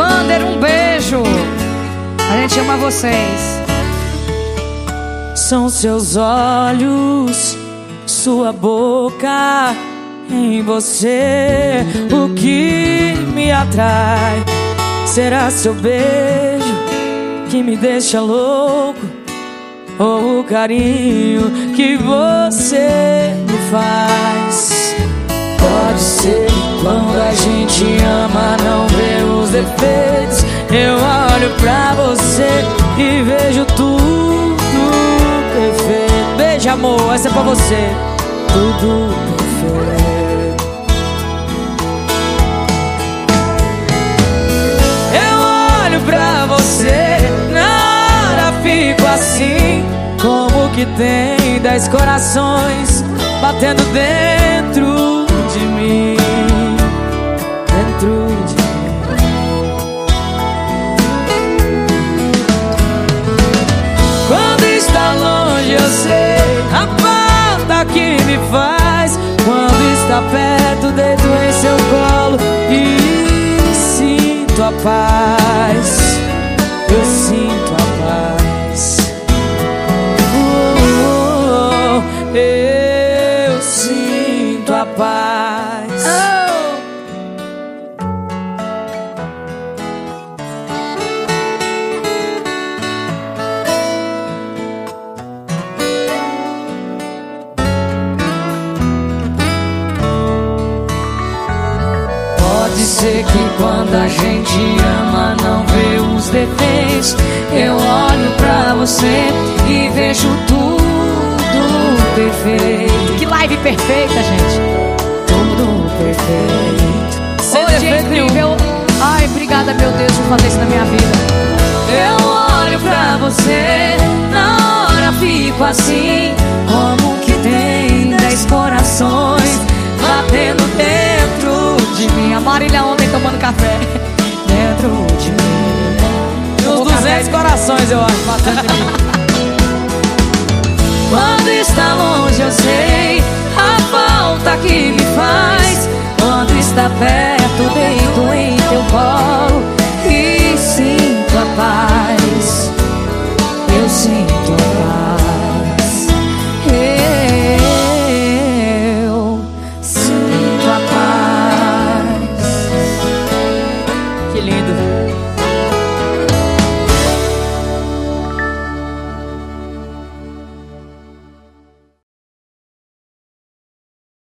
Vander, um beijo. A gente ama vocês. São seus olhos, sua boca em você o que me atrai. Será seu beijo que me deixa louco ou o carinho que você me faz? Defeitos. Eu olho pra você e vejo tudo perfeito. Beijo, amor, essa é pra você. Tudo perfeito. Eu olho pra você, na hora fico assim. Como que tem dez corações batendo dentro Está perto deito em seu colo e sinto a paz. Eu sinto a paz. Oh, oh, Eu sinto a paz Pode ser que quando a gente ama não vê os defeitos Eu olho pra você e vejo tudo perfeito Que live perfeita, gente. Tudo perfeito Sem Hoje é incrível. Ai, obrigada, meu Deus, por fazer isso na minha vida. Eu olho pra você, na hora fico assim de mim. A Marília ontem tomando café dentro de mim. Uns 200 corações, eu acho, passando de mim. Quando está longe, eu sei a falta que me faz. Quando está perto.